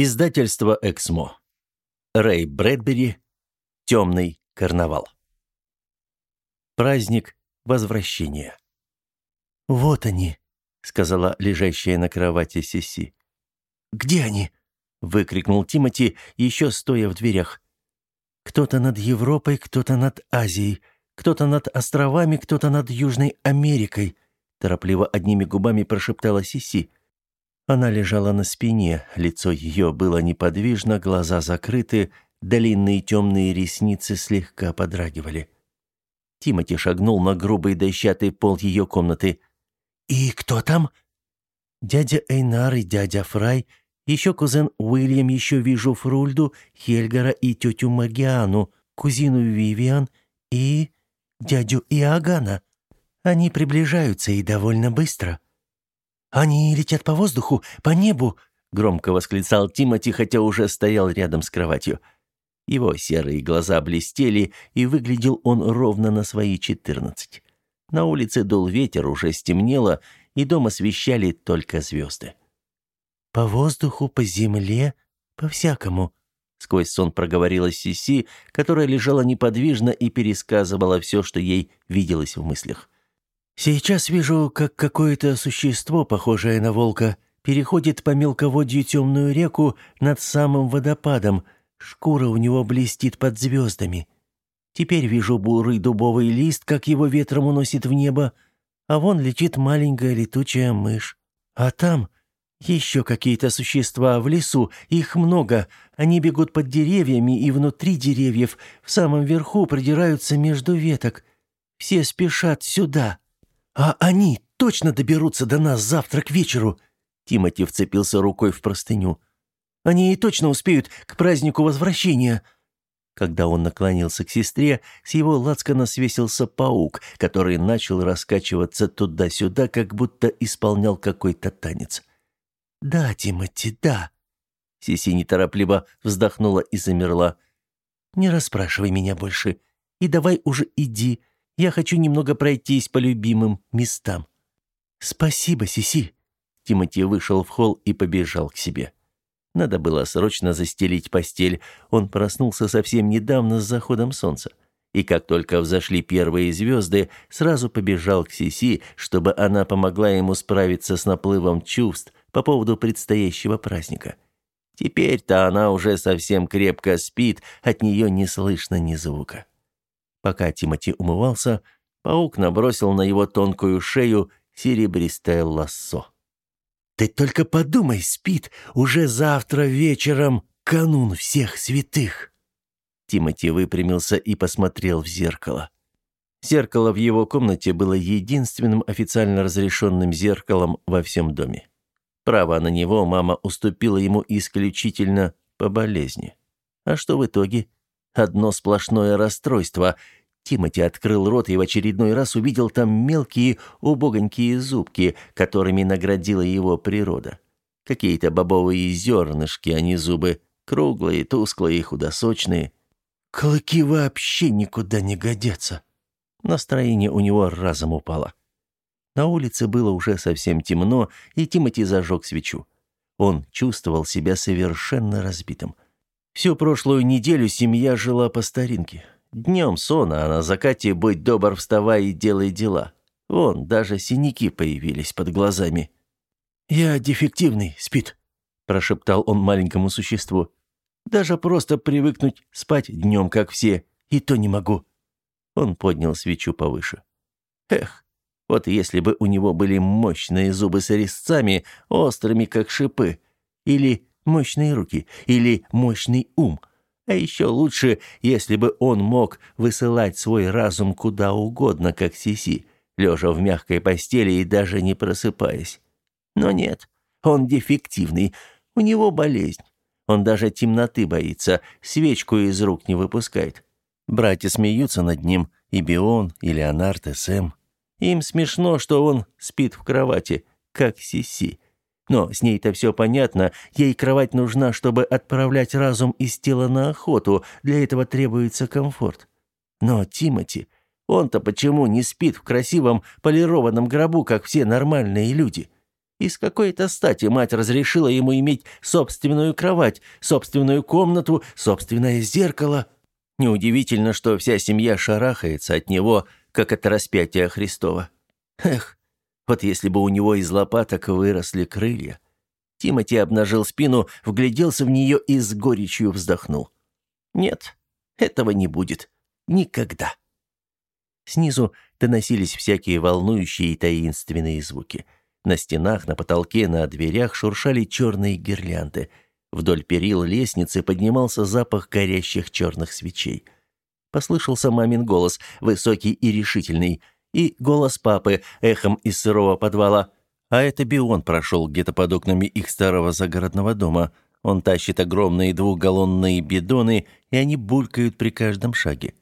Издательство «Эксмо». Рэй Брэдбери. «Темный карнавал». Праздник возвращения. «Вот они», — сказала лежащая на кровати Сиси. «Где они?» — выкрикнул Тимати, еще стоя в дверях. «Кто-то над Европой, кто-то над Азией, кто-то над островами, кто-то над Южной Америкой», — торопливо одними губами прошептала Сиси. Она лежала на спине, лицо ее было неподвижно, глаза закрыты, длинные темные ресницы слегка подрагивали. Тимати шагнул на грубый дощатый пол ее комнаты. «И кто там?» «Дядя Эйнар и дядя Фрай, еще кузен Уильям, еще вижу Фрульду, Хельгара и тетю Магиану, кузину Вивиан и дядю Иоганна. Они приближаются и довольно быстро». «Они летят по воздуху, по небу!» — громко восклицал Тимати, хотя уже стоял рядом с кроватью. Его серые глаза блестели, и выглядел он ровно на свои четырнадцать. На улице дул ветер, уже стемнело, и дом освещали только звезды. «По воздуху, по земле, по-всякому», — сквозь сон проговорила Сиси, которая лежала неподвижно и пересказывала все, что ей виделось в мыслях. Сейчас вижу, как какое-то существо, похожее на волка, переходит по мелководью темную реку над самым водопадом. Шкура у него блестит под звездами. Теперь вижу бурый дубовый лист, как его ветром уносит в небо, а вон летит маленькая летучая мышь. А там еще какие-то существа в лесу, их много. Они бегут под деревьями и внутри деревьев, в самом верху продираются между веток. Все спешат сюда. «А они точно доберутся до нас завтра к вечеру!» Тимати вцепился рукой в простыню. «Они и точно успеют к празднику возвращения!» Когда он наклонился к сестре, с его лацкана свесился паук, который начал раскачиваться туда-сюда, как будто исполнял какой-то танец. «Да, Тимати, да!» Сиси неторопливо вздохнула и замерла. «Не расспрашивай меня больше. И давай уже иди. Я хочу немного пройтись по любимым местам». «Спасибо, Сиси». Тимати вышел в холл и побежал к себе. Надо было срочно застелить постель. Он проснулся совсем недавно с заходом солнца. И как только взошли первые звезды, сразу побежал к Сиси, чтобы она помогла ему справиться с наплывом чувств по поводу предстоящего праздника. Теперь-то она уже совсем крепко спит, от нее не слышно ни звука. Пока Тимати умывался, паук набросил на его тонкую шею серебристое лассо. «Ты только подумай, спит, уже завтра вечером канун всех святых!» Тимати выпрямился и посмотрел в зеркало. Зеркало в его комнате было единственным официально разрешенным зеркалом во всем доме. Право на него мама уступила ему исключительно по болезни. А что в итоге? Одно сплошное расстройство. Тимати открыл рот и в очередной раз увидел там мелкие убогонькие зубки, которыми наградила его природа. Какие-то бобовые зернышки, а не зубы, круглые, тусклые, худосочные. Клыки вообще никуда не годятся. Настроение у него разом упало. На улице было уже совсем темно, и Тимати зажег свечу. Он чувствовал себя совершенно разбитым. Всю прошлую неделю семья жила по старинке. Днем сон, а на закате будь добр, вставай и делай дела. Вон, даже синяки появились под глазами. «Я дефективный, спит», – прошептал он маленькому существу. «Даже просто привыкнуть спать днем, как все, и то не могу». Он поднял свечу повыше. «Эх, вот если бы у него были мощные зубы с резцами, острыми, как шипы, или мощные руки или мощный ум. А еще лучше, если бы он мог высылать свой разум куда угодно, как Сиси, лежа в мягкой постели и даже не просыпаясь. Но нет, он дефективный, у него болезнь. Он даже темноты боится, свечку из рук не выпускает. Братья смеются над ним, и Бион, и Леонард, и Сэм. Им смешно, что он спит в кровати, как Сиси. Но с ней-то все понятно, ей кровать нужна, чтобы отправлять разум из тела на охоту, для этого требуется комфорт. Но Тимати, он-то почему не спит в красивом полированном гробу, как все нормальные люди? И с какой-то стати мать разрешила ему иметь собственную кровать, собственную комнату, собственное зеркало. Неудивительно, что вся семья шарахается от него, как от распятия Христова. Эх, вот если бы у него из лопаток выросли крылья. Тимати обнажил спину, вгляделся в нее и с горечью вздохнул. Нет, этого не будет. Никогда. Снизу доносились всякие волнующие и таинственные звуки. На стенах, на потолке, на дверях шуршали черные гирлянды. Вдоль перил лестницы поднимался запах горящих черных свечей. Послышался мамин голос, высокий и решительный, и голос папы, эхом из сырого подвала. А это Бион прошел где-то под окнами их старого загородного дома. Он тащит огромные двухгаллонные бидоны, и они булькают при каждом шаге.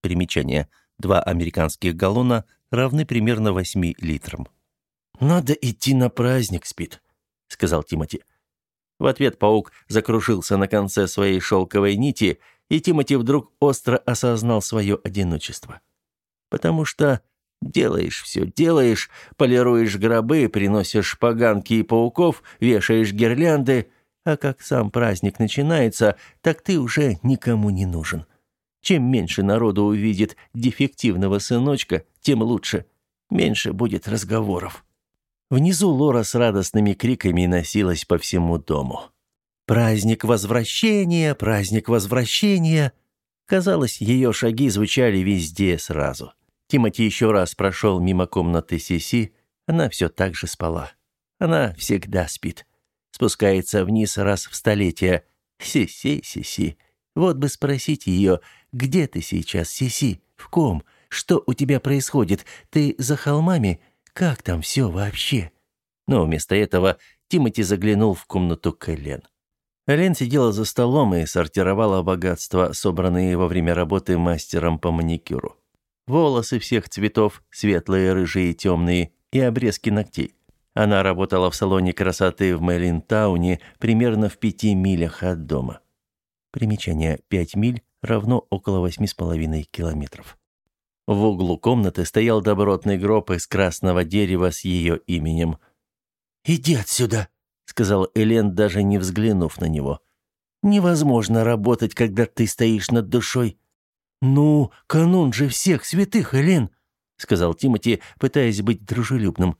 Примечание – Два американских галлона равны примерно 8 литрам. «Надо идти на праздник, Спит», — сказал Тимати. В ответ паук закружился на конце своей шелковой нити, и Тимати вдруг остро осознал свое одиночество. Потому что делаешь все, делаешь, полируешь гробы, приносишь поганки и пауков, вешаешь гирлянды, а как сам праздник начинается, так ты уже никому не нужен. Чем меньше народу увидит дефективного сыночка, тем лучше. Меньше будет разговоров. Внизу Лора с радостными криками носилась по всему дому. «Праздник возвращения! Праздник возвращения!» Казалось, ее шаги звучали везде сразу. Тимати еще раз прошел мимо комнаты Сиси. Она все так же спала. Она всегда спит. Спускается вниз раз в столетие. Сиси, Сиси. Вот бы спросить ее, где ты сейчас, Сиси? В ком? Что у тебя происходит? Ты за холмами? Как там все вообще?» Но вместо этого Тимати заглянул в комнату к Элен. Элен сидела за столом и сортировала богатства, собранные во время работы мастером по маникюру. Волосы всех цветов, светлые, рыжие, темные, и обрезки ногтей. Она работала в салоне красоты в Мэлинтауне, примерно в пяти милях от дома. Примечание «пять миль» равно около восьми с половиной километров. В углу комнаты стоял добротный гроб из красного дерева с ее именем. «Иди отсюда», — сказал Элен, даже не взглянув на него. «Невозможно работать, когда ты стоишь над душой». «Ну, канун же всех святых, Элен», — сказал Тимати, пытаясь быть дружелюбным.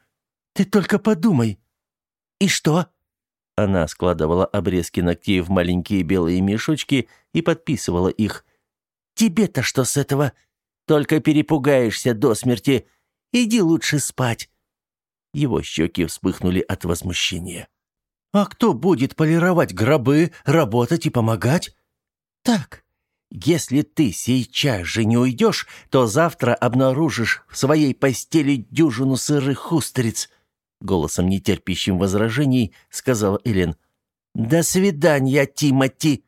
«Ты только подумай». «И что?» Она складывала обрезки ногтей в маленькие белые мешочки и подписывала их. «Тебе-то что с этого? Только перепугаешься до смерти. Иди лучше спать». Его щеки вспыхнули от возмущения. «А кто будет полировать гробы, работать и помогать?» «Так, если ты сейчас же не уйдешь, то завтра обнаружишь в своей постели дюжину сырых устриц», голосом нетерпящим возражений сказала Элен. «До свидания, Тимати!»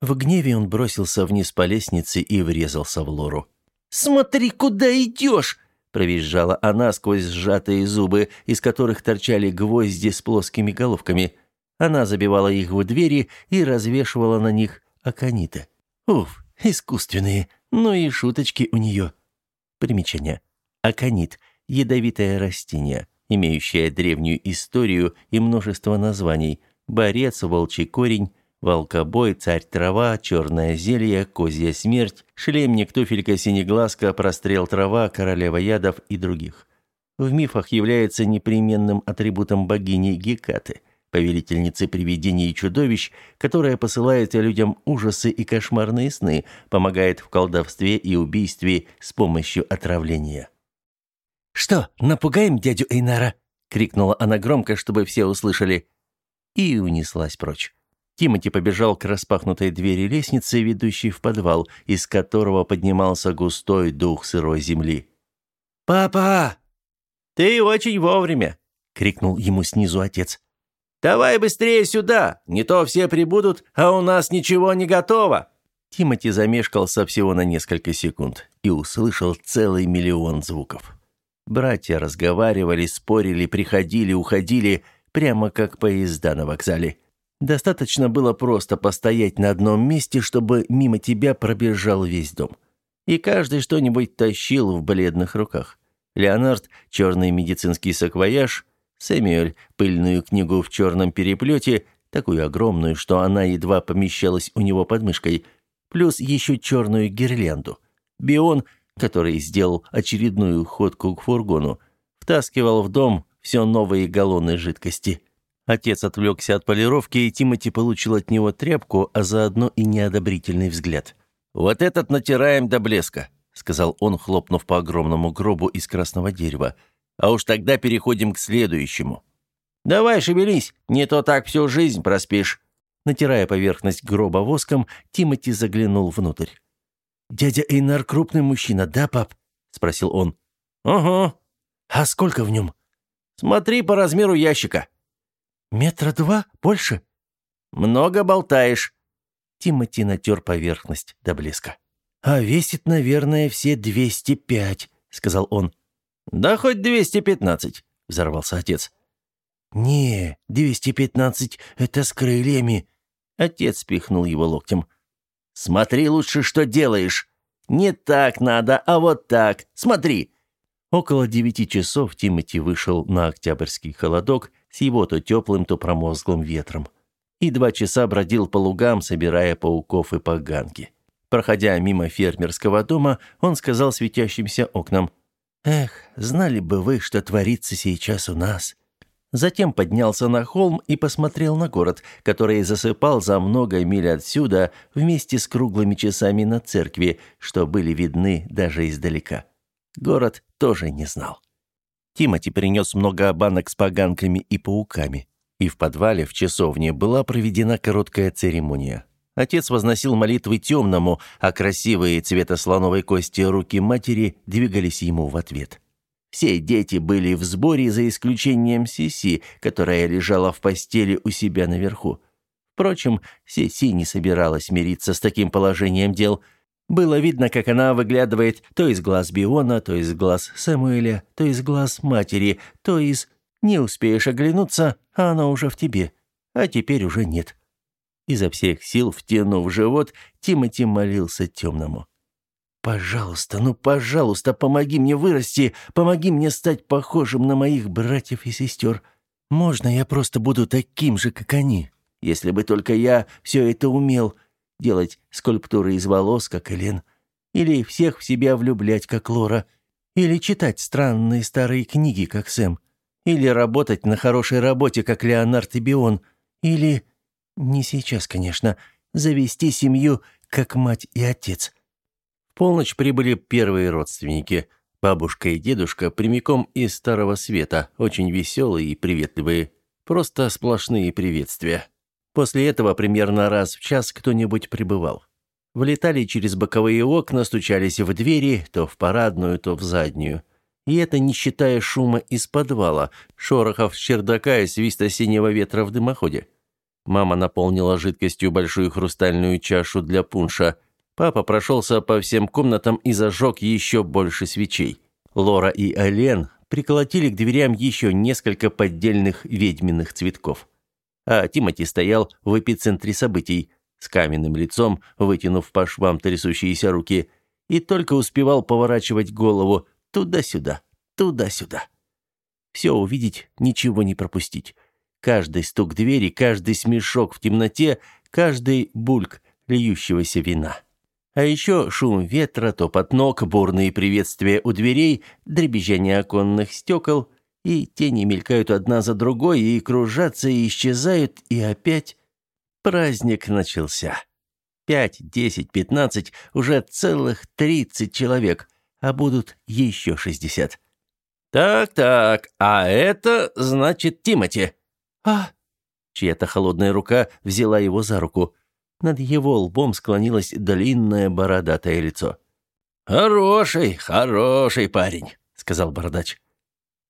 В гневе он бросился вниз по лестнице и врезался в Лору. «Смотри, куда идешь!» провизжала она сквозь сжатые зубы, из которых торчали гвозди с плоскими головками. Она забивала их в двери и развешивала на них акониты. Уф, искусственные, ну и шуточки у нее. Примечание. Аконит – ядовитое растение – имеющая древнюю историю и множество названий – борец, волчий корень, волкобой, царь-трава, черное зелье, козья смерть, шлемник, туфелька, синеглазка, прострел трава, королева ядов и других. В мифах является непременным атрибутом богини Гекаты, повелительницы привидений и чудовищ, которая посылает людям ужасы и кошмарные сны, помогает в колдовстве и убийстве с помощью отравления. «Что, напугаем дядю Эйнара?» — крикнула она громко, чтобы все услышали. И унеслась прочь. Тимати побежал к распахнутой двери лестницы, ведущей в подвал, из которого поднимался густой дух сырой земли. «Папа!» «Ты очень вовремя!» — крикнул ему снизу отец. «Давай быстрее сюда! Не то все прибудут, а у нас ничего не готово!» Тимати замешкался всего на несколько секунд и услышал целый миллион звуков. Братья разговаривали, спорили, приходили, уходили, прямо как поезда на вокзале. Достаточно было просто постоять на одном месте, чтобы мимо тебя пробежал весь дом. И каждый что-нибудь тащил в бледных руках. Леонард – черный медицинский саквояж, Сэмюэль пыльную книгу в черном переплете, такую огромную, что она едва помещалась у него под мышкой, плюс еще черную гирлянду. Бион, который сделал очередную ходку к фургону, втаскивал в дом все новые галлоны жидкости. Отец отвлекся от полировки, и Тимати получил от него тряпку, а заодно и неодобрительный взгляд. «Вот этот натираем до блеска», — сказал он, хлопнув по огромному гробу из красного дерева. «А уж тогда переходим к следующему». «Давай шевелись, не то так всю жизнь проспишь». Натирая поверхность гроба воском, Тимати заглянул внутрь. «Дядя Эйнар крупный мужчина, да, пап?» — спросил он. «Угу». «А сколько в нем?» «Смотри по размеру ящика». «Метра два? Больше?» «Много болтаешь». Тимати натер поверхность до блеска. «А весит, наверное, все двести пять», — сказал он. «Да хоть двести пятнадцать», — взорвался отец. «Не, двести пятнадцать — это с крыльями». Отец пихнул его локтем. «Смотри лучше, что делаешь. Не так надо, а вот так. Смотри». Около девяти часов Тимати вышел на октябрьский холодок с его то теплым, то промозглым ветром. И два часа бродил по лугам, собирая пауков и поганки. Проходя мимо фермерского дома, он сказал светящимся окнам, «Эх, знали бы вы, что творится сейчас у нас. Затем поднялся на холм и посмотрел на город, который засыпал за много миль отсюда вместе с круглыми часами на церкви, что были видны даже издалека. Город тоже не знал. Тимати принес много банок с поганками и пауками. И в подвале в часовне была проведена короткая церемония. Отец возносил молитвы темному, а красивые цвета слоновой кости руки матери двигались ему в ответ. Все дети были в сборе, за исключением Сиси, которая лежала в постели у себя наверху. Впрочем, Сиси не собиралась мириться с таким положением дел. Было видно, как она выглядывает то из глаз Биона, то из глаз Самуэля, то из глаз матери, то из... Не успеешь оглянуться, а она уже в тебе. А теперь уже нет. Изо всех сил, втянув живот, Тимати молился темному. Пожалуйста, ну, пожалуйста, помоги мне вырасти, помоги мне стать похожим на моих братьев и сестер. Можно я просто буду таким же, как они? Если бы только я все это умел. Делать скульптуры из волос, как Элен. Или всех в себя влюблять, как Лора. Или читать странные старые книги, как Сэм. Или работать на хорошей работе, как Леонард и Бион. Или... Не сейчас, конечно. Завести семью, как мать и отец полночь прибыли первые родственники. Бабушка и дедушка прямиком из Старого Света, очень веселые и приветливые. Просто сплошные приветствия. После этого примерно раз в час кто-нибудь прибывал. Влетали через боковые окна, стучались в двери, то в парадную, то в заднюю. И это не считая шума из подвала, шорохов чердака и свиста синего ветра в дымоходе. Мама наполнила жидкостью большую хрустальную чашу для пунша – Папа прошелся по всем комнатам и зажег еще больше свечей. Лора и Ален приколотили к дверям еще несколько поддельных ведьминых цветков. А Тимати стоял в эпицентре событий, с каменным лицом, вытянув по швам трясущиеся руки, и только успевал поворачивать голову туда-сюда, туда-сюда. Все увидеть, ничего не пропустить. Каждый стук двери, каждый смешок в темноте, каждый бульк льющегося вина. А еще шум ветра, топот ног, бурные приветствия у дверей, дребезжание оконных стекол, и тени мелькают одна за другой, и кружатся, и исчезают, и опять... Праздник начался. Пять, десять, пятнадцать, уже целых тридцать человек, а будут еще шестьдесят. «Так-так, а это, значит, Тимати». «А?» Чья-то холодная рука взяла его за руку. Над его лбом склонилось длинное бородатое лицо. «Хороший, хороший парень», — сказал бородач.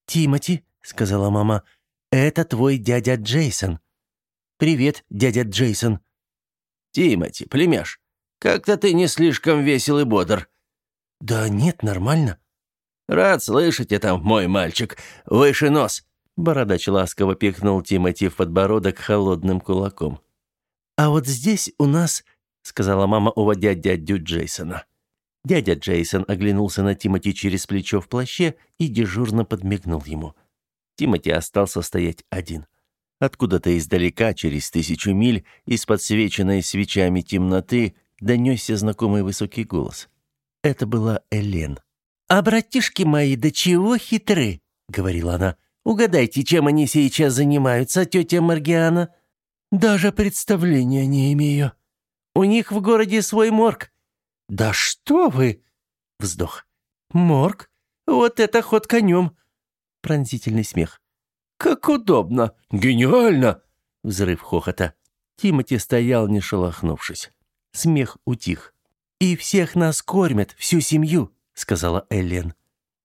«Тимати», — сказала мама, — «это твой дядя Джейсон». «Привет, дядя Джейсон». «Тимати, племяш, как-то ты не слишком весел и бодр». «Да нет, нормально». «Рад слышать это, мой мальчик. Выше нос». Бородач ласково пихнул Тимати в подбородок холодным кулаком. «А вот здесь у нас...» — сказала мама, уводя дядю Джейсона. Дядя Джейсон оглянулся на Тимати через плечо в плаще и дежурно подмигнул ему. Тимати остался стоять один. Откуда-то издалека, через тысячу миль, из подсвеченной свечами темноты, донесся знакомый высокий голос. Это была Элен. «А братишки мои, до чего хитры!» — говорила она. «Угадайте, чем они сейчас занимаются, тетя Маргиана?» «Даже представления не имею. У них в городе свой морг». «Да что вы!» — вздох. «Морг? Вот это ход конем!» Пронзительный смех. «Как удобно! Гениально!» Взрыв хохота. Тимати стоял, не шелохнувшись. Смех утих. «И всех нас кормят, всю семью», — сказала Эллен.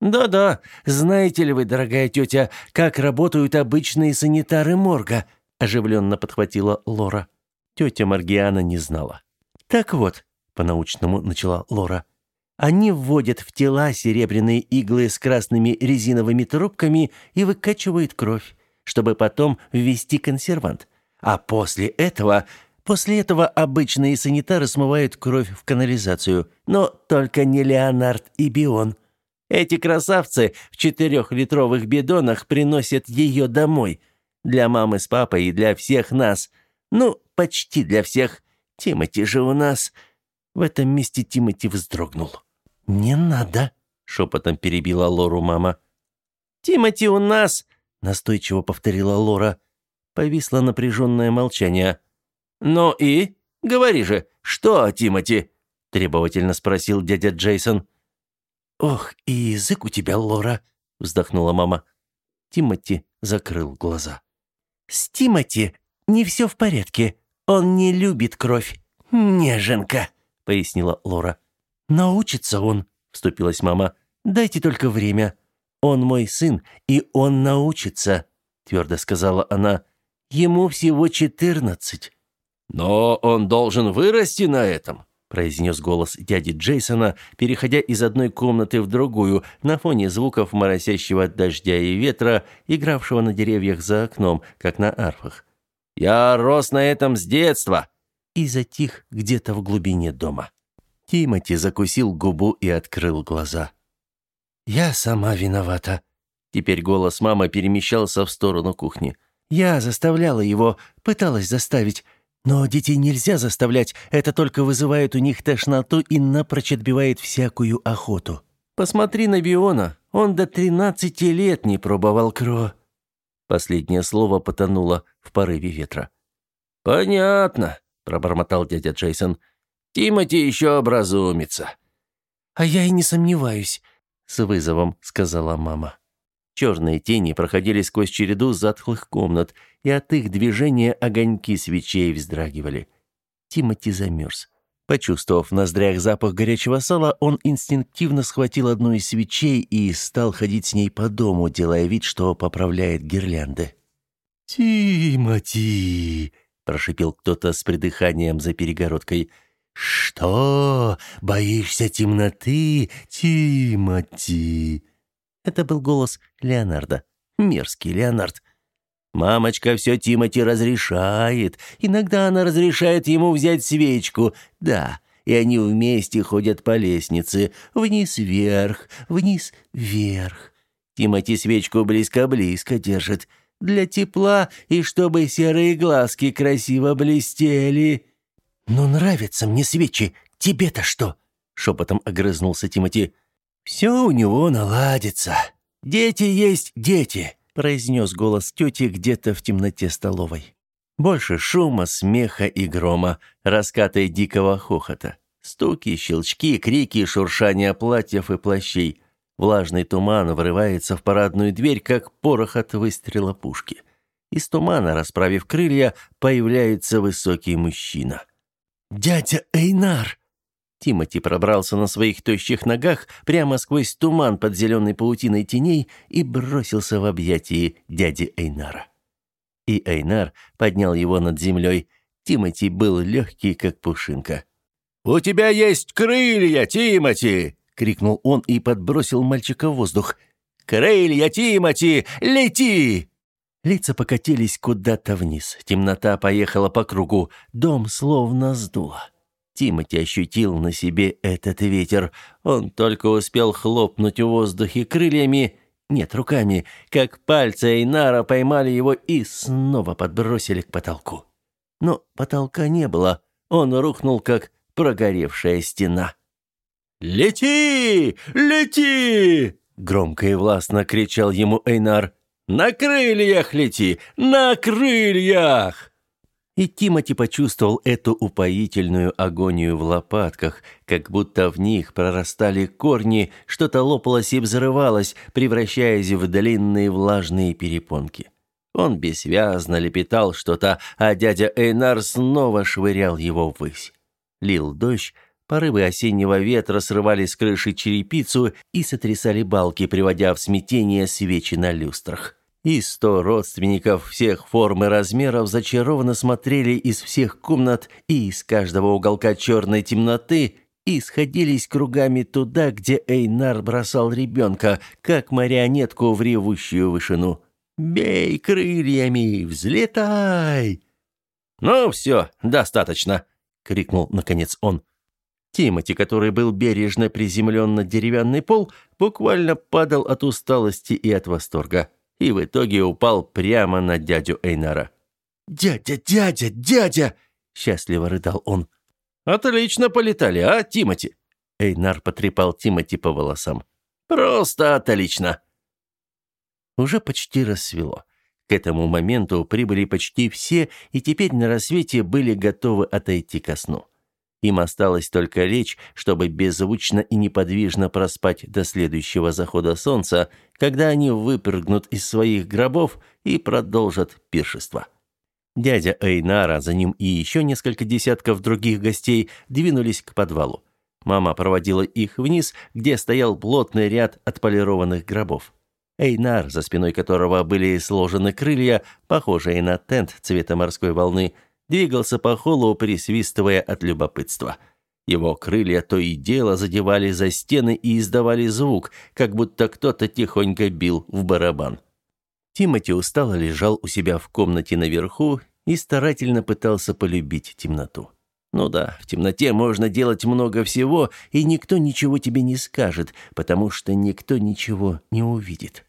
«Да-да, знаете ли вы, дорогая тетя, как работают обычные санитары морга?» — оживленно подхватила Лора. Тетя Маргиана не знала. «Так вот», — по-научному начала Лора, они вводят в тела серебряные иглы с красными резиновыми трубками и выкачивают кровь, чтобы потом ввести консервант. А после этого... После этого обычные санитары смывают кровь в канализацию, но только не Леонард и Бион. Эти красавцы в четырехлитровых бидонах приносят ее домой. Для мамы с папой и для всех нас. Ну, почти для всех. Тимати же у нас... В этом месте Тимати вздрогнул. «Не надо», — шепотом перебила Лору мама. «Тимати у нас», — настойчиво повторила Лора. Повисло напряженное молчание. «Ну и? Говори же, что, Тимати?» — требовательно спросил дядя Джейсон. «Ох, и язык у тебя, Лора», — вздохнула мама. Тимати закрыл глаза. «С Тимати не все в порядке. Он не любит кровь. Неженка», — пояснила Лора. «Научится он», — вступилась мама. «Дайте только время. Он мой сын, и он научится», — твердо сказала она. «Ему всего четырнадцать». «Но он должен вырасти на этом», — произнес голос дяди Джейсона, переходя из одной комнаты в другую на фоне звуков моросящего дождя и ветра, игравшего на деревьях за окном, как на арфах. «Я рос на этом с детства!» И затих где-то в глубине дома. Тимати закусил губу и открыл глаза. «Я сама виновата». Теперь голос мамы перемещался в сторону кухни. «Я заставляла его, пыталась заставить. Но детей нельзя заставлять, это только вызывает у них тошноту и напрочь отбивает всякую охоту. Посмотри на Биона, он до тринадцати лет не пробовал кро...» Последнее слово потонуло в порыве ветра. «Понятно», — пробормотал дядя Джейсон. Тимати еще образумится». «А я и не сомневаюсь», — с вызовом сказала мама. Черные тени проходили сквозь череду затхлых комнат, и от их движения огоньки свечей вздрагивали. Тимати замерз. Почувствовав в ноздрях запах горячего сала, он инстинктивно схватил одну из свечей и стал ходить с ней по дому, делая вид, что поправляет гирлянды. «Тимати!» – прошипел кто-то с придыханием за перегородкой – «Что? Боишься темноты, Тимати?» Это был голос Леонарда. Мерзкий Леонард. «Мамочка все Тимати разрешает. Иногда она разрешает ему взять свечку. Да, и они вместе ходят по лестнице. Вниз-вверх, вниз-вверх. Тимати свечку близко-близко держит. Для тепла и чтобы серые глазки красиво блестели». «Ну, нравятся мне свечи. Тебе-то что?» — шепотом огрызнулся Тимати. «Все у него наладится. Дети есть дети», — произнес голос тети где-то в темноте столовой. Больше шума, смеха и грома, раскаты дикого хохота. Стуки, щелчки, крики, шуршание платьев и плащей. Влажный туман врывается в парадную дверь, как порох от выстрела пушки. Из тумана, расправив крылья, появляется высокий мужчина. «Дядя Эйнар!» Тимати пробрался на своих тощих ногах прямо сквозь туман под зеленой паутиной теней и бросился в объятии дяди Эйнара. И Эйнар поднял его над землей. Тимати был легкий, как пушинка. «У тебя есть крылья, Тимати!» — крикнул он и подбросил мальчика в воздух. «Крылья, Тимати! Лети!» Лица покатились куда-то вниз. Темнота поехала по кругу. Дом словно сдуло. Тимати ощутил на себе этот ветер. Он только успел хлопнуть в воздухе крыльями, нет, руками, как пальцы Эйнара поймали его и снова подбросили к потолку. Но потолка не было, он рухнул, как прогоревшая стена. «Лети! Лети!» — громко и властно кричал ему Эйнар. «На крыльях лети! На крыльях!» И Тимати почувствовал эту упоительную агонию в лопатках, как будто в них прорастали корни, что-то лопалось и взрывалось, превращаясь в длинные влажные перепонки. Он бессвязно лепетал что-то, а дядя Эйнар снова швырял его ввысь. Лил дождь, порывы осеннего ветра срывали с крыши черепицу и сотрясали балки, приводя в смятение свечи на люстрах. И сто родственников всех форм и размеров зачарованно смотрели из всех комнат и из каждого уголка черной темноты и сходились кругами туда, где Эйнар бросал ребенка, как марионетку в ревущую вышину. «Бей крыльями! Взлетай!» «Ну все, достаточно!» — крикнул, наконец, он. Тимати, который был бережно приземлен на деревянный пол, буквально падал от усталости и от восторга и в итоге упал прямо на дядю Эйнара. «Дядя, дядя, дядя!» – счастливо рыдал он. «Отлично полетали, а, Тимати?» Эйнар потрепал Тимати по волосам. «Просто отлично!» Уже почти рассвело. К этому моменту прибыли почти все, и теперь на рассвете были готовы отойти ко сну. Им осталось только лечь, чтобы беззвучно и неподвижно проспать до следующего захода солнца, когда они выпрыгнут из своих гробов и продолжат пиршество. Дядя Эйнара, за ним и еще несколько десятков других гостей двинулись к подвалу. Мама проводила их вниз, где стоял плотный ряд отполированных гробов. Эйнар, за спиной которого были сложены крылья, похожие на тент цвета морской волны, двигался по холлу, присвистывая от любопытства. Его крылья то и дело задевали за стены и издавали звук, как будто кто-то тихонько бил в барабан. Тимати устало лежал у себя в комнате наверху и старательно пытался полюбить темноту. Ну да, в темноте можно делать много всего, и никто ничего тебе не скажет, потому что никто ничего не увидит.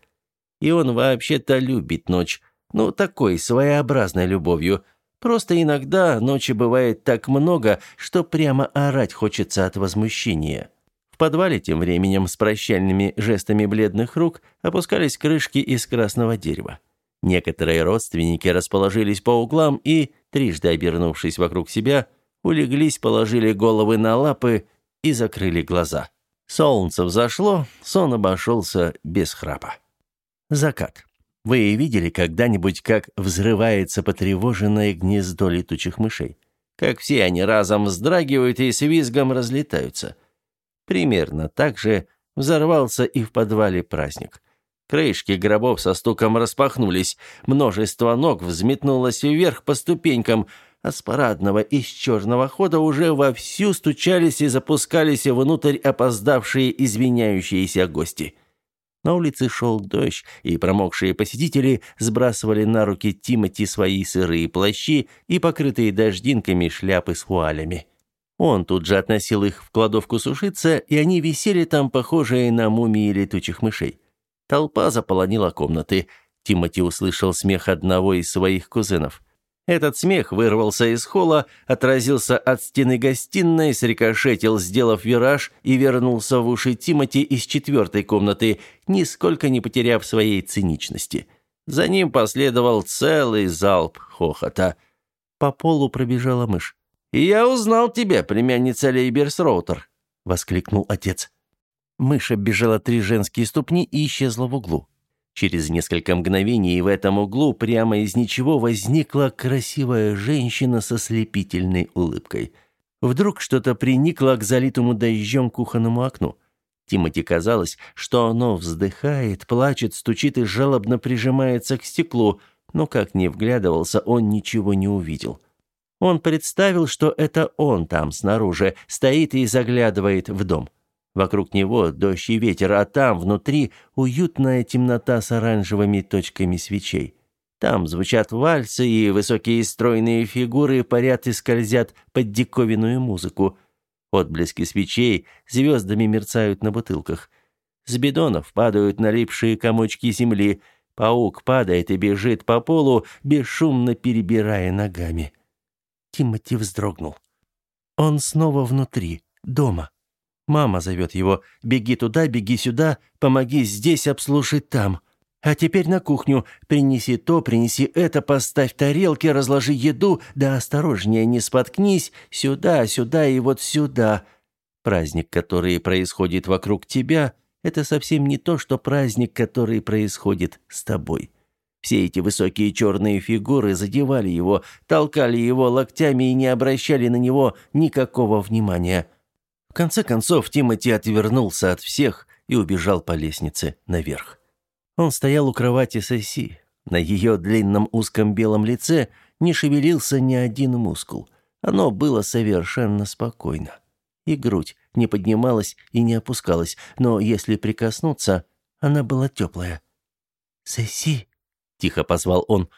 И он вообще-то любит ночь, ну такой своеобразной любовью – Просто иногда ночи бывает так много, что прямо орать хочется от возмущения. В подвале тем временем с прощальными жестами бледных рук опускались крышки из красного дерева. Некоторые родственники расположились по углам и, трижды обернувшись вокруг себя, улеглись, положили головы на лапы и закрыли глаза. Солнце взошло, сон обошелся без храпа. Закат. Вы видели когда-нибудь, как взрывается потревоженное гнездо летучих мышей? Как все они разом вздрагивают и с визгом разлетаются. Примерно так же взорвался и в подвале праздник. Крышки гробов со стуком распахнулись, множество ног взметнулось вверх по ступенькам, а с парадного из черного хода уже вовсю стучались и запускались внутрь опоздавшие извиняющиеся гости. На улице шел дождь, и промокшие посетители сбрасывали на руки Тимати свои сырые плащи и покрытые дождинками шляпы с вуалями. Он тут же относил их в кладовку сушиться, и они висели там, похожие на мумии летучих мышей. Толпа заполонила комнаты. Тимати услышал смех одного из своих кузенов. Этот смех вырвался из холла, отразился от стены гостиной, срикошетил, сделав вираж, и вернулся в уши Тимати из четвертой комнаты, нисколько не потеряв своей циничности. За ним последовал целый залп хохота. По полу пробежала мышь. «Я узнал тебя, племянница Лейберс Роутер», — воскликнул отец. Мышь оббежала три женские ступни и исчезла в углу. Через несколько мгновений в этом углу прямо из ничего возникла красивая женщина со слепительной улыбкой. Вдруг что-то приникло к залитому дождем кухонному окну. Тимати казалось, что оно вздыхает, плачет, стучит и жалобно прижимается к стеклу, но как ни вглядывался, он ничего не увидел. Он представил, что это он там снаружи стоит и заглядывает в дом. Вокруг него дождь и ветер, а там, внутри, уютная темнота с оранжевыми точками свечей. Там звучат вальсы, и высокие стройные фигуры парят и скользят под диковинную музыку. Отблески свечей звездами мерцают на бутылках. С бидонов падают налипшие комочки земли. Паук падает и бежит по полу, бесшумно перебирая ногами. Тимати вздрогнул. Он снова внутри, дома. Мама зовет его «Беги туда, беги сюда, помоги здесь, обслужить там». А теперь на кухню. Принеси то, принеси это, поставь тарелки, разложи еду. Да осторожнее, не споткнись. Сюда, сюда и вот сюда. Праздник, который происходит вокруг тебя, это совсем не то, что праздник, который происходит с тобой. Все эти высокие черные фигуры задевали его, толкали его локтями и не обращали на него никакого внимания. В конце концов, Тимоти отвернулся от всех и убежал по лестнице наверх. Он стоял у кровати Сесси. На ее длинном узком белом лице не шевелился ни один мускул. Оно было совершенно спокойно. И грудь не поднималась и не опускалась, но если прикоснуться, она была теплая. «Сесси!» — тихо позвал он.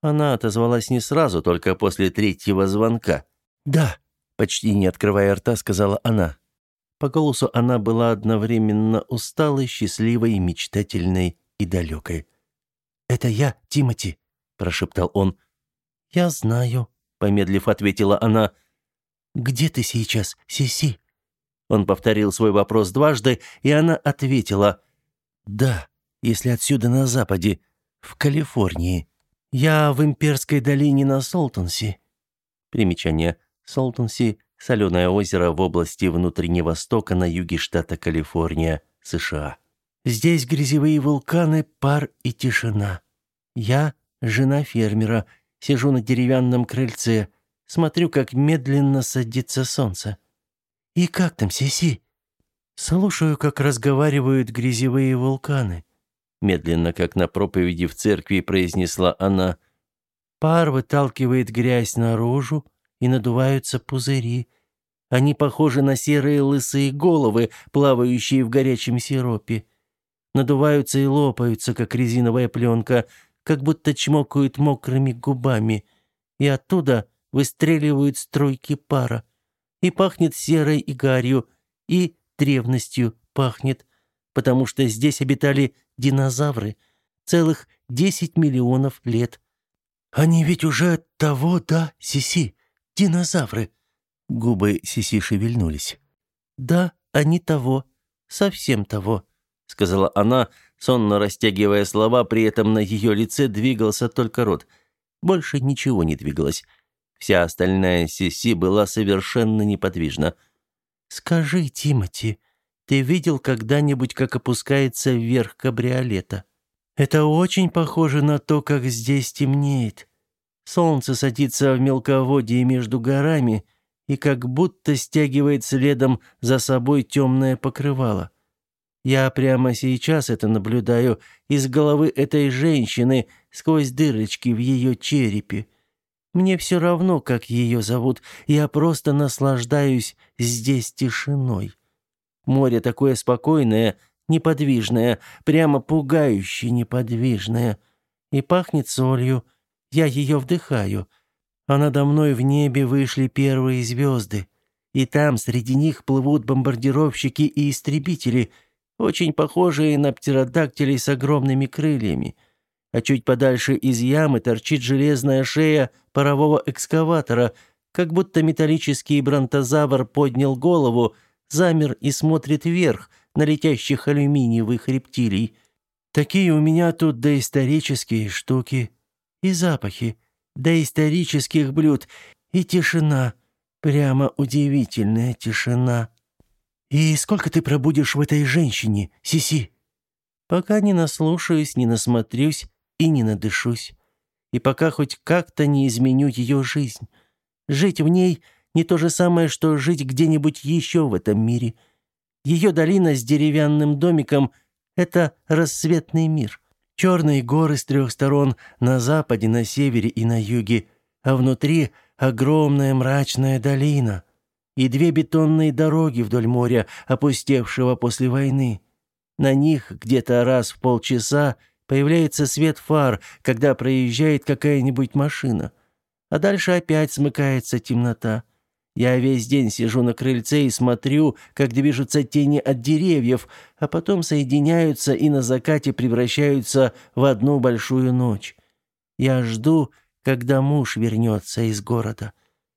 Она отозвалась не сразу, только после третьего звонка. «Да», — почти не открывая рта, сказала она. По голосу она была одновременно усталой, счастливой, мечтательной и далекой. «Это я, Тимати», — прошептал он. «Я знаю», — помедлив ответила она. «Где ты сейчас, Сиси?» Он повторил свой вопрос дважды, и она ответила. «Да, если отсюда на западе, в Калифорнии. Я в Имперской долине на Солтонси». Примечание. Солтонси — соленое озеро в области Внутреннего Востока на юге штата Калифорния, США. Здесь грязевые вулканы, пар и тишина. Я, жена фермера, сижу на деревянном крыльце, смотрю, как медленно садится солнце. И как там, Сиси? Слушаю, как разговаривают грязевые вулканы. Медленно, как на проповеди в церкви, произнесла она. Пар выталкивает грязь наружу, и надуваются пузыри. Они похожи на серые лысые головы, плавающие в горячем сиропе надуваются и лопаются, как резиновая пленка, как будто чмокают мокрыми губами, и оттуда выстреливают струйки пара. И пахнет серой и гарью, и древностью пахнет, потому что здесь обитали динозавры целых десять миллионов лет. Они ведь уже того, да, Сиси, динозавры. Губы Сиси шевельнулись. Да, они того, совсем того сказала она, сонно растягивая слова, при этом на ее лице двигался только рот. Больше ничего не двигалось. Вся остальная Сиси была совершенно неподвижна. «Скажи, Тимати, ты видел когда-нибудь, как опускается вверх кабриолета? Это очень похоже на то, как здесь темнеет. Солнце садится в мелководье между горами и как будто стягивает следом за собой темное покрывало. Я прямо сейчас это наблюдаю из головы этой женщины сквозь дырочки в ее черепе. Мне все равно, как ее зовут, я просто наслаждаюсь здесь тишиной. Море такое спокойное, неподвижное, прямо пугающе неподвижное. И пахнет солью. Я ее вдыхаю. А надо мной в небе вышли первые звезды. И там среди них плывут бомбардировщики и истребители — очень похожие на птеродактилей с огромными крыльями. А чуть подальше из ямы торчит железная шея парового экскаватора, как будто металлический бронтозавр поднял голову, замер и смотрит вверх на летящих алюминиевых рептилий. Такие у меня тут доисторические штуки. И запахи доисторических блюд, и тишина, прямо удивительная тишина. «И сколько ты пробудешь в этой женщине, Сиси?» «Пока не наслушаюсь, не насмотрюсь и не надышусь. И пока хоть как-то не изменю ее жизнь. Жить в ней не то же самое, что жить где-нибудь еще в этом мире. Ее долина с деревянным домиком — это рассветный мир. Черные горы с трех сторон, на западе, на севере и на юге, а внутри — огромная мрачная долина» и две бетонные дороги вдоль моря, опустевшего после войны. На них где-то раз в полчаса появляется свет фар, когда проезжает какая-нибудь машина. А дальше опять смыкается темнота. Я весь день сижу на крыльце и смотрю, как движутся тени от деревьев, а потом соединяются и на закате превращаются в одну большую ночь. Я жду, когда муж вернется из города.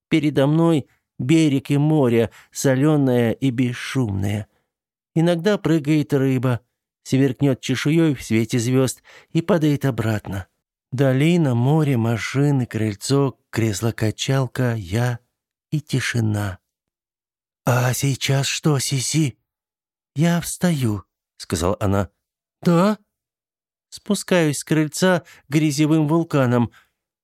Передо мной берег и море, соленое и бесшумное. Иногда прыгает рыба, сверкнет чешуей в свете звезд и падает обратно. Долина, море, машины, крыльцо, кресло-качалка, я и тишина. «А сейчас что, Сиси?» «Я встаю», — сказала она. «Да?» Спускаюсь с крыльца грязевым вулканом.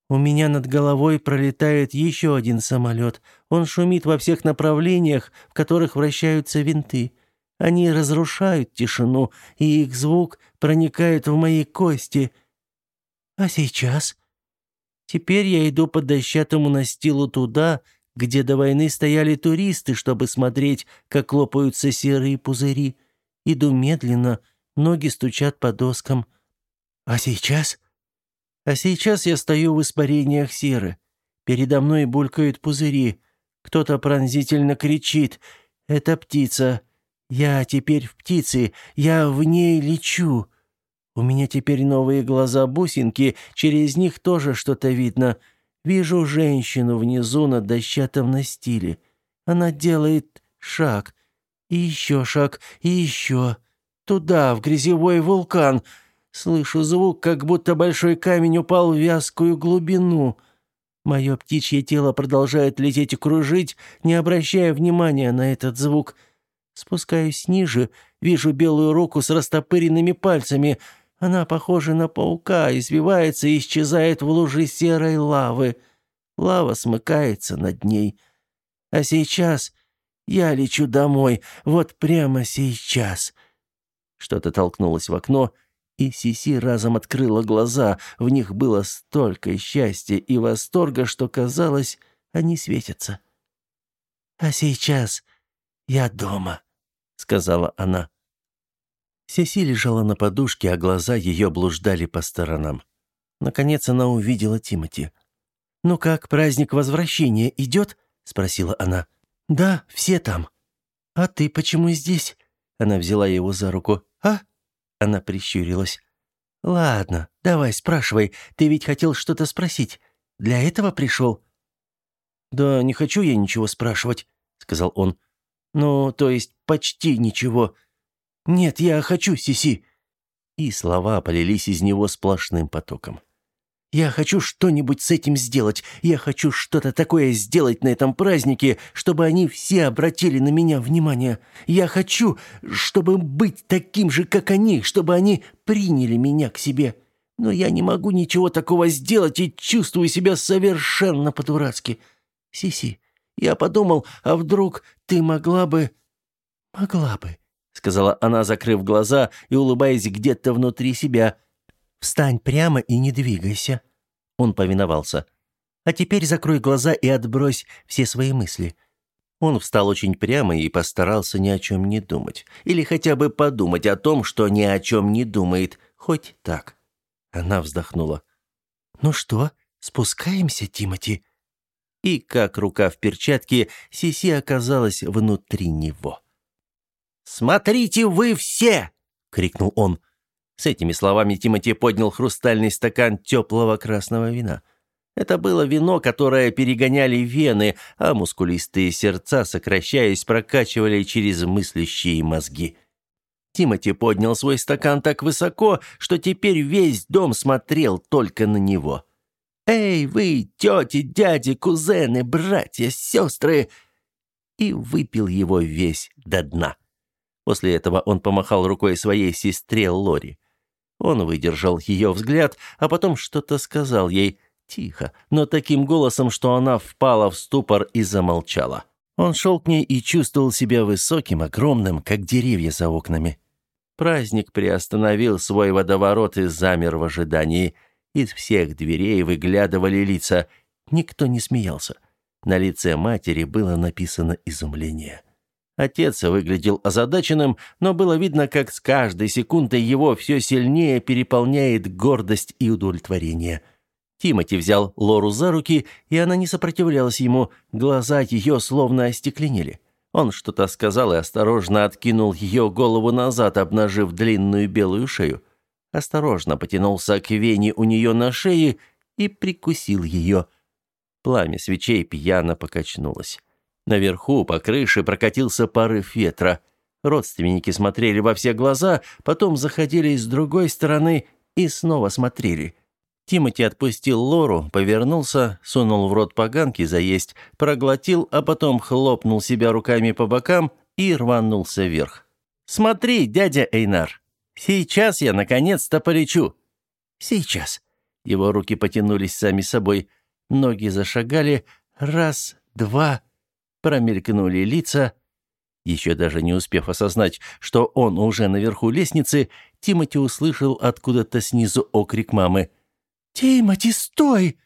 У меня над головой пролетает еще один самолет. Он шумит во всех направлениях, в которых вращаются винты. Они разрушают тишину, и их звук проникает в мои кости. А сейчас? Теперь я иду по дощатому настилу туда, где до войны стояли туристы, чтобы смотреть, как лопаются серые пузыри. Иду медленно, ноги стучат по доскам. А сейчас? А сейчас я стою в испарениях серы. Передо мной булькают пузыри. Кто-то пронзительно кричит. «Это птица. Я теперь в птице. Я в ней лечу». У меня теперь новые глаза-бусинки, через них тоже что-то видно. Вижу женщину внизу на дощатом настиле. Она делает шаг. И еще шаг, и еще. Туда, в грязевой вулкан. Слышу звук, как будто большой камень упал в вязкую глубину. Мое птичье тело продолжает лететь и кружить, не обращая внимания на этот звук. Спускаюсь ниже, вижу белую руку с растопыренными пальцами — она похожа на паука, извивается и исчезает в луже серой лавы. Лава смыкается над ней. А сейчас я лечу домой, вот прямо сейчас. Что-то толкнулось в окно, и Сиси разом открыла глаза. В них было столько счастья и восторга, что казалось, они светятся. «А сейчас я дома», — сказала она. Сеси лежала на подушке, а глаза ее блуждали по сторонам. Наконец она увидела Тимати. «Ну как, праздник возвращения идет?» — спросила она. «Да, все там». «А ты почему здесь?» Она взяла его за руку. «А?» Она прищурилась. «Ладно, давай, спрашивай. Ты ведь хотел что-то спросить. Для этого пришел?» «Да не хочу я ничего спрашивать», — сказал он. «Ну, то есть почти ничего. «Нет, я хочу, Сиси!» И слова полились из него сплошным потоком. «Я хочу что-нибудь с этим сделать. Я хочу что-то такое сделать на этом празднике, чтобы они все обратили на меня внимание. Я хочу, чтобы быть таким же, как они, чтобы они приняли меня к себе. Но я не могу ничего такого сделать и чувствую себя совершенно по-дурацки. Сиси, я подумал, а вдруг ты могла бы... Могла бы сказала она, закрыв глаза и улыбаясь где-то внутри себя. «Встань прямо и не двигайся». Он повиновался. «А теперь закрой глаза и отбрось все свои мысли». Он встал очень прямо и постарался ни о чем не думать. Или хотя бы подумать о том, что ни о чем не думает. Хоть так. Она вздохнула. «Ну что, спускаемся, Тимати?» И, как рука в перчатке, Сиси оказалась внутри него. «Смотрите вы все!» — крикнул он. С этими словами Тимати поднял хрустальный стакан теплого красного вина. Это было вино, которое перегоняли вены, а мускулистые сердца, сокращаясь, прокачивали через мыслящие мозги. Тимати поднял свой стакан так высоко, что теперь весь дом смотрел только на него. «Эй, вы, тети, дяди, кузены, братья, сестры!» И выпил его весь до дна. После этого он помахал рукой своей сестре Лори. Он выдержал ее взгляд, а потом что-то сказал ей тихо, но таким голосом, что она впала в ступор и замолчала. Он шел к ней и чувствовал себя высоким, огромным, как деревья за окнами. Праздник приостановил свой водоворот и замер в ожидании. Из всех дверей выглядывали лица. Никто не смеялся. На лице матери было написано изумление. Отец выглядел озадаченным, но было видно, как с каждой секундой его все сильнее переполняет гордость и удовлетворение. Тимати взял Лору за руки, и она не сопротивлялась ему, глаза ее словно остекленели. Он что-то сказал и осторожно откинул ее голову назад, обнажив длинную белую шею. Осторожно потянулся к вене у нее на шее и прикусил ее. Пламя свечей пьяно покачнулось. Наверху, по крыше, прокатился порыв ветра. Родственники смотрели во все глаза, потом заходили с другой стороны и снова смотрели. Тимати отпустил Лору, повернулся, сунул в рот поганки заесть, проглотил, а потом хлопнул себя руками по бокам и рванулся вверх. «Смотри, дядя Эйнар, сейчас я наконец-то полечу!» «Сейчас!» Его руки потянулись сами собой, ноги зашагали, раз, два, промелькнули лица. Еще даже не успев осознать, что он уже наверху лестницы, Тимати услышал откуда-то снизу окрик мамы – «Тимати, стой!»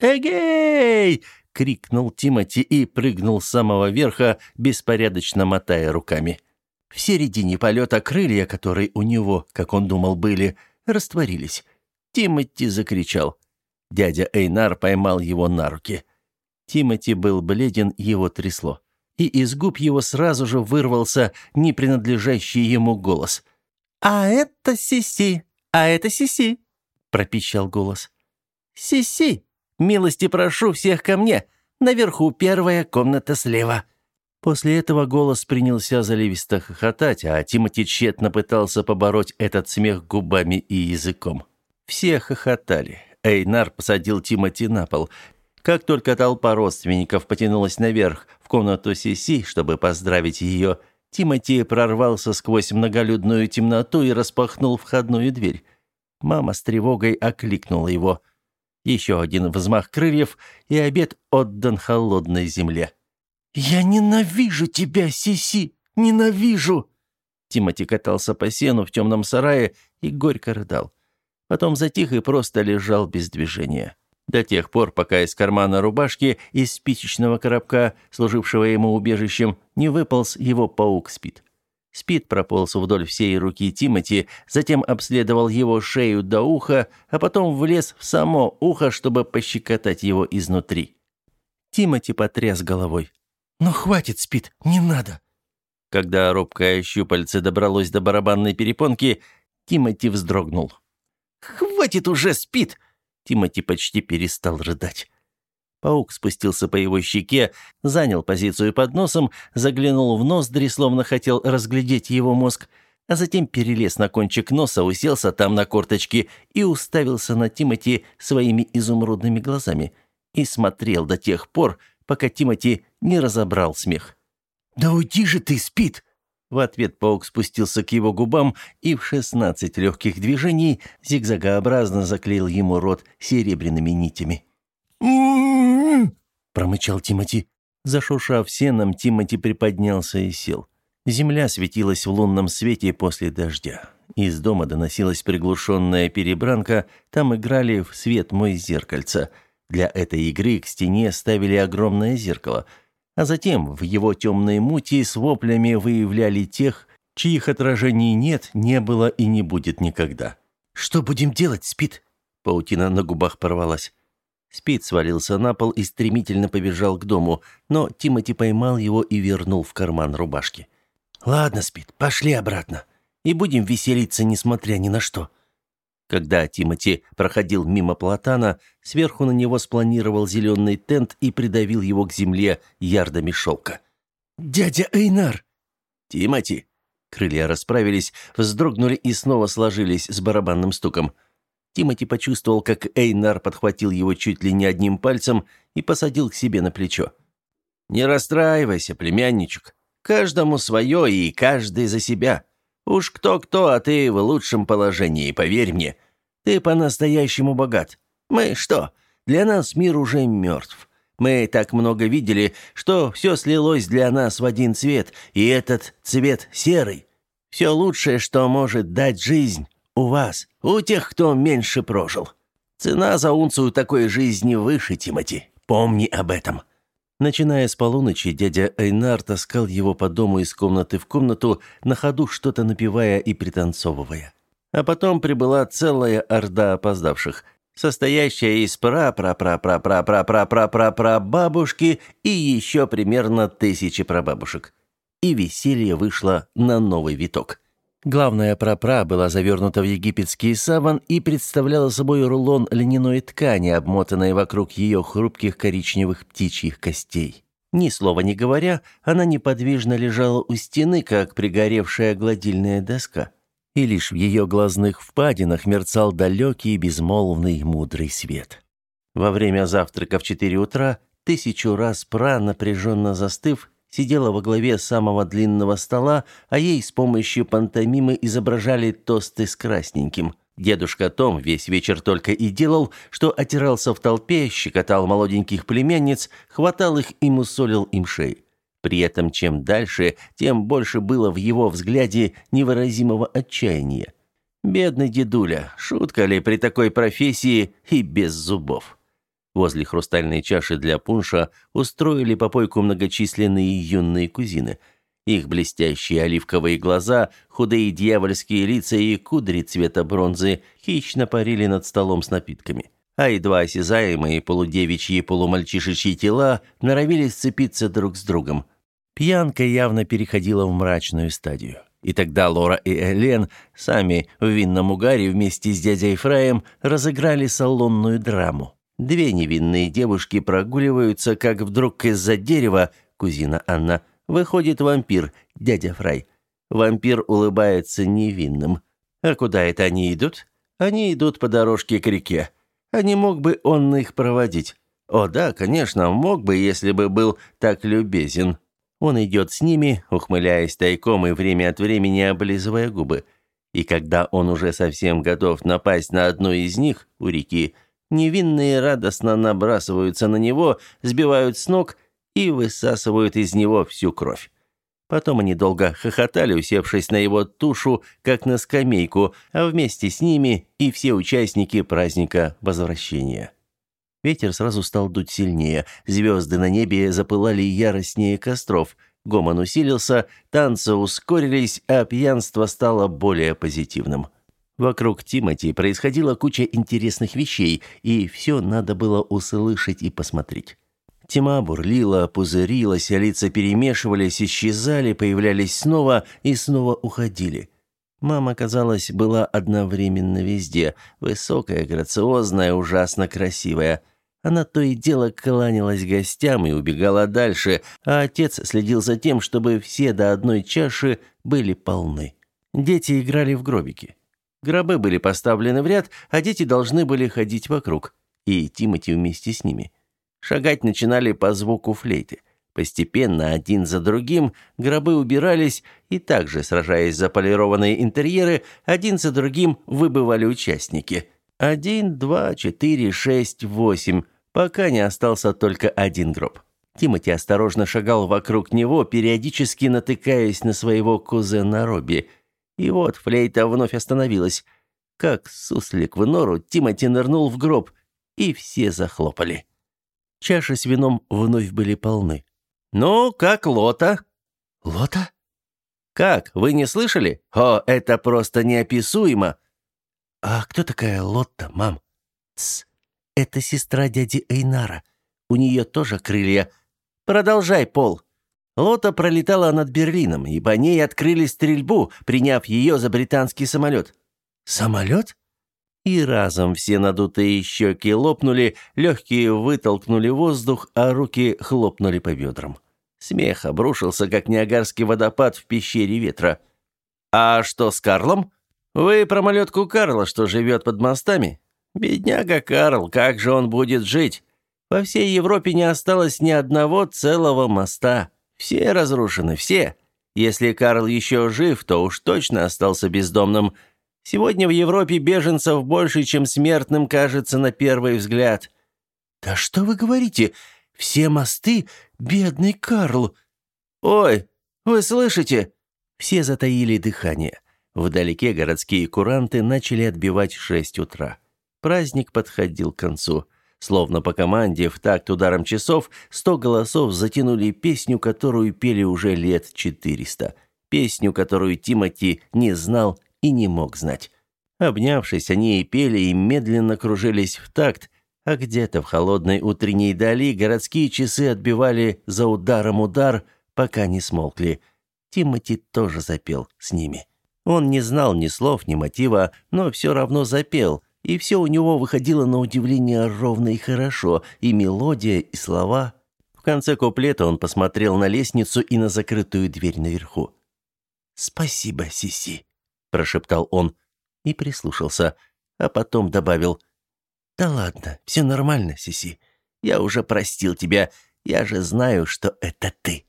«Эгей!» — крикнул Тимати и прыгнул с самого верха, беспорядочно мотая руками. В середине полета крылья, которые у него, как он думал, были, растворились. Тимати закричал. Дядя Эйнар поймал его на руки. Тимати был бледен, его трясло. И из губ его сразу же вырвался не принадлежащий ему голос. «А это Сиси! А это Сиси!» пропищал голос. «Си-си! Милости прошу всех ко мне! Наверху первая комната слева!» После этого голос принялся заливисто хохотать, а Тимати тщетно пытался побороть этот смех губами и языком. Все хохотали. Эйнар посадил Тимати на пол. Как только толпа родственников потянулась наверх, в комнату Сиси, чтобы поздравить ее, Тимати прорвался сквозь многолюдную темноту и распахнул входную дверь. Мама с тревогой окликнула его. Еще один взмах крыльев, и обед отдан холодной земле. «Я ненавижу тебя, Сиси! Ненавижу!» Тимати катался по сену в темном сарае и горько рыдал. Потом затих и просто лежал без движения. До тех пор, пока из кармана рубашки, из спичечного коробка, служившего ему убежищем, не выполз его паук спит. Спид прополз вдоль всей руки Тимати, затем обследовал его шею до уха, а потом влез в само ухо, чтобы пощекотать его изнутри. Тимати потряс головой. «Ну хватит, Спид, не надо!» Когда робкое щупальце добралось до барабанной перепонки, Тимати вздрогнул. «Хватит уже, Спид!» Тимати почти перестал рыдать. Паук спустился по его щеке, занял позицию под носом, заглянул в ноздри, словно хотел разглядеть его мозг, а затем перелез на кончик носа, уселся там на корточки и уставился на Тимати своими изумрудными глазами и смотрел до тех пор, пока Тимати не разобрал смех. «Да уйди же ты, спит!» В ответ паук спустился к его губам и в шестнадцать легких движений зигзагообразно заклеил ему рот серебряными нитями промычал Тимати. Зашуршав сеном, Тимати приподнялся и сел. Земля светилась в лунном свете после дождя. Из дома доносилась приглушенная перебранка, там играли в свет мой зеркальце. Для этой игры к стене ставили огромное зеркало, а затем в его темной мути с воплями выявляли тех, чьих отражений нет, не было и не будет никогда. «Что будем делать, Спит?» Паутина на губах порвалась. Спит свалился на пол и стремительно побежал к дому, но Тимати поймал его и вернул в карман рубашки. «Ладно, Спит, пошли обратно. И будем веселиться, несмотря ни на что». Когда Тимати проходил мимо Платана, сверху на него спланировал зеленый тент и придавил его к земле ярдами шелка. «Дядя Эйнар!» «Тимати!» Крылья расправились, вздрогнули и снова сложились с барабанным стуком – Тимати почувствовал, как Эйнар подхватил его чуть ли не одним пальцем и посадил к себе на плечо. «Не расстраивайся, племянничек. Каждому свое и каждый за себя. Уж кто-кто, а ты в лучшем положении, поверь мне. Ты по-настоящему богат. Мы что? Для нас мир уже мертв. Мы так много видели, что все слилось для нас в один цвет, и этот цвет серый. Все лучшее, что может дать жизнь, у вас, у тех, кто меньше прожил. Цена за унцию такой жизни выше, Тимати. Помни об этом». Начиная с полуночи, дядя Эйнар таскал его по дому из комнаты в комнату, на ходу что-то напевая и пританцовывая. А потом прибыла целая орда опоздавших. состоящая из пра-пра-пра-пра-пра-пра-пра-пра-пра-бабушки и еще примерно тысячи прабабушек. И веселье вышло на новый виток. Главная прапра была завернута в египетский саван и представляла собой рулон льняной ткани, обмотанной вокруг ее хрупких коричневых птичьих костей. Ни слова не говоря, она неподвижно лежала у стены, как пригоревшая гладильная доска. И лишь в ее глазных впадинах мерцал далекий, безмолвный, мудрый свет. Во время завтрака в четыре утра, тысячу раз пра, напряженно застыв, сидела во главе самого длинного стола, а ей с помощью пантомимы изображали тосты с красненьким. Дедушка Том весь вечер только и делал, что отирался в толпе, щекотал молоденьких племянниц, хватал их и мусолил им шеи. При этом чем дальше, тем больше было в его взгляде невыразимого отчаяния. Бедный дедуля, шутка ли при такой профессии и без зубов? Возле хрустальной чаши для пунша устроили попойку многочисленные юные кузины. Их блестящие оливковые глаза, худые дьявольские лица и кудри цвета бронзы хищно парили над столом с напитками. А едва осязаемые полудевичьи полумальчишечьи тела норовили сцепиться друг с другом. Пьянка явно переходила в мрачную стадию. И тогда Лора и Элен сами в винном угаре вместе с дядей Фраем разыграли салонную драму. Две невинные девушки прогуливаются, как вдруг из-за дерева, кузина Анна, выходит вампир, дядя Фрай. Вампир улыбается невинным. А куда это они идут? Они идут по дорожке к реке. А не мог бы он их проводить? О да, конечно, мог бы, если бы был так любезен. Он идет с ними, ухмыляясь тайком и время от времени облизывая губы. И когда он уже совсем готов напасть на одну из них у реки, Невинные радостно набрасываются на него, сбивают с ног и высасывают из него всю кровь. Потом они долго хохотали, усевшись на его тушу, как на скамейку, а вместе с ними и все участники праздника Возвращения. Ветер сразу стал дуть сильнее, звезды на небе запылали яростнее костров, гомон усилился, танцы ускорились, а пьянство стало более позитивным. Вокруг Тимати происходила куча интересных вещей, и все надо было услышать и посмотреть. Тьма бурлила, пузырилась, а лица перемешивались, исчезали, появлялись снова и снова уходили. Мама, казалось, была одновременно везде, высокая, грациозная, ужасно красивая. Она то и дело кланялась гостям и убегала дальше, а отец следил за тем, чтобы все до одной чаши были полны. Дети играли в гробики. Гробы были поставлены в ряд, а дети должны были ходить вокруг. И Тимати вместе с ними. Шагать начинали по звуку флейты. Постепенно, один за другим, гробы убирались, и также, сражаясь за полированные интерьеры, один за другим выбывали участники. Один, два, четыре, шесть, восемь, пока не остался только один гроб. Тимати осторожно шагал вокруг него, периодически натыкаясь на своего кузена Робби – и вот флейта вновь остановилась. Как суслик в нору, Тимати нырнул в гроб, и все захлопали. Чаши с вином вновь были полны. «Ну, как Лота?» «Лота?» «Как, вы не слышали? О, это просто неописуемо!» «А кто такая Лотта, мам?» «Тсс, это сестра дяди Эйнара. У нее тоже крылья. Продолжай, Пол!» Лота пролетала над Берлином, и по ней открыли стрельбу, приняв ее за британский самолет. «Самолет?» И разом все надутые щеки лопнули, легкие вытолкнули воздух, а руки хлопнули по бедрам. Смех обрушился, как Ниагарский водопад в пещере ветра. «А что с Карлом? Вы про малютку Карла, что живет под мостами? Бедняга Карл, как же он будет жить? Во всей Европе не осталось ни одного целого моста». Все разрушены, все. Если Карл еще жив, то уж точно остался бездомным. Сегодня в Европе беженцев больше, чем смертным кажется на первый взгляд. Да что вы говорите? Все мосты, бедный Карл. Ой, вы слышите? Все затаили дыхание. Вдалеке городские куранты начали отбивать шесть утра. Праздник подходил к концу. Словно по команде, в такт ударом часов, сто голосов затянули песню, которую пели уже лет четыреста. Песню, которую Тимати не знал и не мог знать. Обнявшись, они и пели, и медленно кружились в такт, а где-то в холодной утренней дали городские часы отбивали за ударом удар, пока не смолкли. Тимати тоже запел с ними. Он не знал ни слов, ни мотива, но все равно запел, и все у него выходило на удивление ровно и хорошо, и мелодия, и слова. В конце куплета он посмотрел на лестницу и на закрытую дверь наверху. «Спасибо, Сиси», – прошептал он и прислушался, а потом добавил – «Да ладно, все нормально, Сиси. Я уже простил тебя. Я же знаю, что это ты».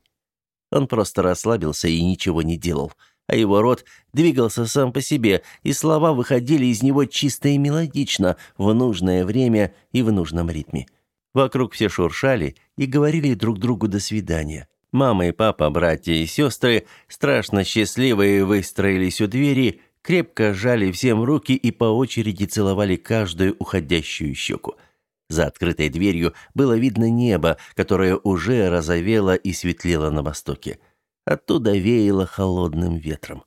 Он просто расслабился и ничего не делал, а его рот двигался сам по себе, и слова выходили из него чисто и мелодично, в нужное время и в нужном ритме. Вокруг все шуршали и говорили друг другу «до свидания». Мама и папа, братья и сестры, страшно счастливые, выстроились у двери – крепко сжали всем руки и по очереди целовали каждую уходящую щеку. За открытой дверью было видно небо, которое уже розовело и светлело на востоке. Оттуда веяло холодным ветром.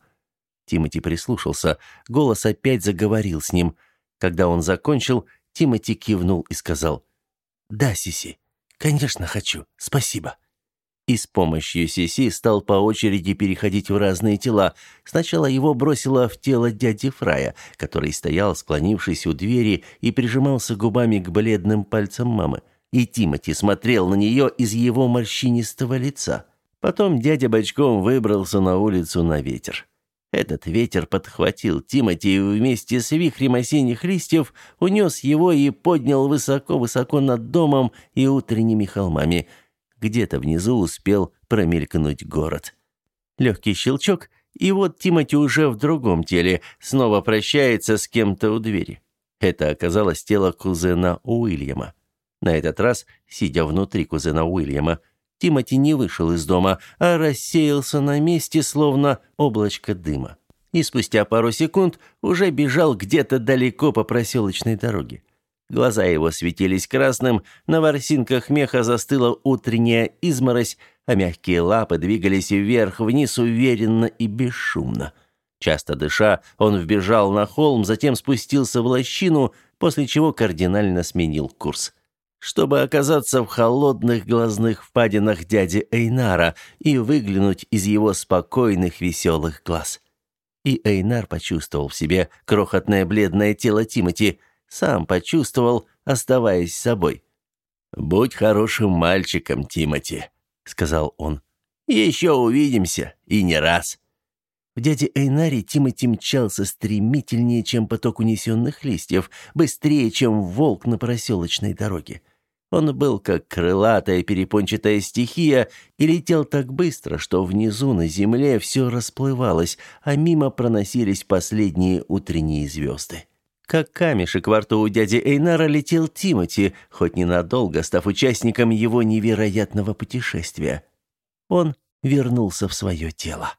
Тимати прислушался, голос опять заговорил с ним. Когда он закончил, Тимати кивнул и сказал: "Да, Сиси. Конечно, хочу. Спасибо" и с помощью Сиси стал по очереди переходить в разные тела. Сначала его бросило в тело дяди Фрая, который стоял, склонившись у двери и прижимался губами к бледным пальцам мамы. И Тимати смотрел на нее из его морщинистого лица. Потом дядя бочком выбрался на улицу на ветер. Этот ветер подхватил Тимати и вместе с вихрем осенних листьев унес его и поднял высоко-высоко над домом и утренними холмами – где-то внизу успел промелькнуть город. Легкий щелчок, и вот Тимати уже в другом теле, снова прощается с кем-то у двери. Это оказалось тело кузена Уильяма. На этот раз, сидя внутри кузена Уильяма, Тимати не вышел из дома, а рассеялся на месте, словно облачко дыма. И спустя пару секунд уже бежал где-то далеко по проселочной дороге. Глаза его светились красным, на ворсинках меха застыла утренняя изморозь, а мягкие лапы двигались вверх-вниз уверенно и бесшумно. Часто дыша, он вбежал на холм, затем спустился в лощину, после чего кардинально сменил курс. Чтобы оказаться в холодных глазных впадинах дяди Эйнара и выглянуть из его спокойных веселых глаз. И Эйнар почувствовал в себе крохотное бледное тело Тимати – сам почувствовал, оставаясь собой. «Будь хорошим мальчиком, Тимати», — сказал он. «Еще увидимся, и не раз». В дяде Эйнаре Тимати мчался стремительнее, чем поток унесенных листьев, быстрее, чем волк на проселочной дороге. Он был как крылатая перепончатая стихия и летел так быстро, что внизу на земле все расплывалось, а мимо проносились последние утренние звезды. Как камешек во рту у дяди Эйнара летел Тимати, хоть ненадолго став участником его невероятного путешествия. Он вернулся в свое тело.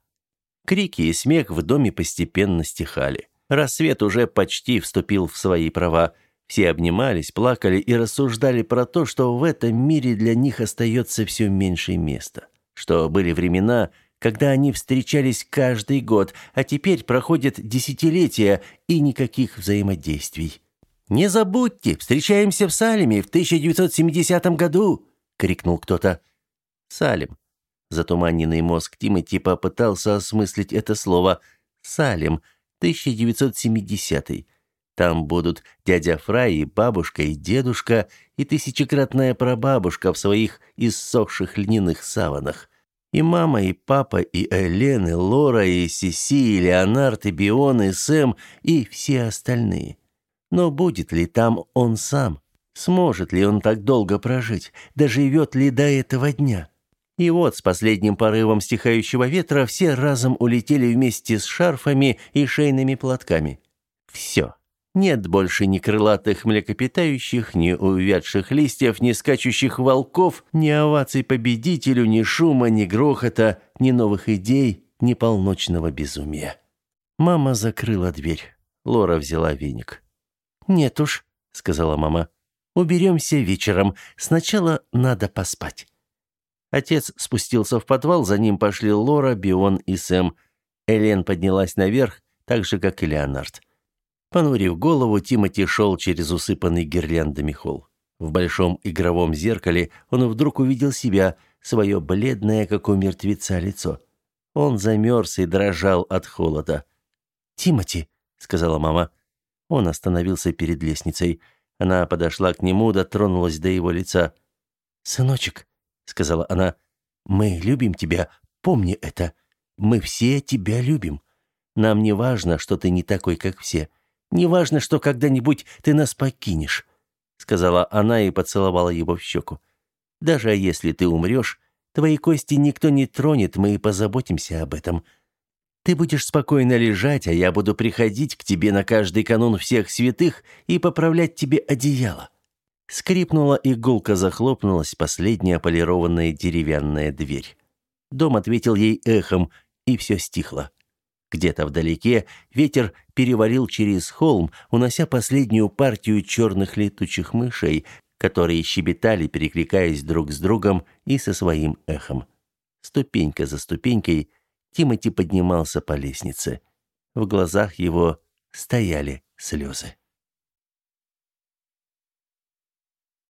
Крики и смех в доме постепенно стихали. Рассвет уже почти вступил в свои права. Все обнимались, плакали и рассуждали про то, что в этом мире для них остается все меньше места. Что были времена, когда они встречались каждый год, а теперь проходят десятилетия и никаких взаимодействий. «Не забудьте, встречаемся в Салеме в 1970 году!» — крикнул кто-то. «Салем». Затуманенный мозг Тимати попытался осмыслить это слово. «Салем, 1970 Там будут дядя Фрай и бабушка, и дедушка, и тысячекратная прабабушка в своих иссохших льняных саванах. И мама, и папа, и Элен, и Лора, и Сиси, и Леонард, и Бион, и Сэм, и все остальные. Но будет ли там он сам? Сможет ли он так долго прожить? Доживет ли до этого дня? И вот с последним порывом стихающего ветра все разом улетели вместе с шарфами и шейными платками. Все. Нет больше ни крылатых млекопитающих, ни увядших листьев, ни скачущих волков, ни оваций победителю, ни шума, ни грохота, ни новых идей, ни полночного безумия. Мама закрыла дверь. Лора взяла веник. «Нет уж», — сказала мама, — «уберемся вечером. Сначала надо поспать». Отец спустился в подвал, за ним пошли Лора, Бион и Сэм. Элен поднялась наверх, так же, как и Леонард. Понурив голову, Тимати шел через усыпанный гирляндами холл. В большом игровом зеркале он вдруг увидел себя, свое бледное, как у мертвеца, лицо. Он замерз и дрожал от холода. «Тимати», — сказала мама. Он остановился перед лестницей. Она подошла к нему, дотронулась до его лица. «Сыночек», — сказала она, — «мы любим тебя, помни это. Мы все тебя любим. Нам не важно, что ты не такой, как все. Не важно, что когда-нибудь ты нас покинешь», — сказала она и поцеловала его в щеку. «Даже если ты умрешь, твои кости никто не тронет, мы и позаботимся об этом. Ты будешь спокойно лежать, а я буду приходить к тебе на каждый канун всех святых и поправлять тебе одеяло». Скрипнула иголка, захлопнулась последняя полированная деревянная дверь. Дом ответил ей эхом, и все стихло. Где-то вдалеке ветер перевалил через холм, унося последнюю партию черных летучих мышей, которые щебетали, перекликаясь друг с другом и со своим эхом. Ступенька за ступенькой Тимати поднимался по лестнице. В глазах его стояли слезы.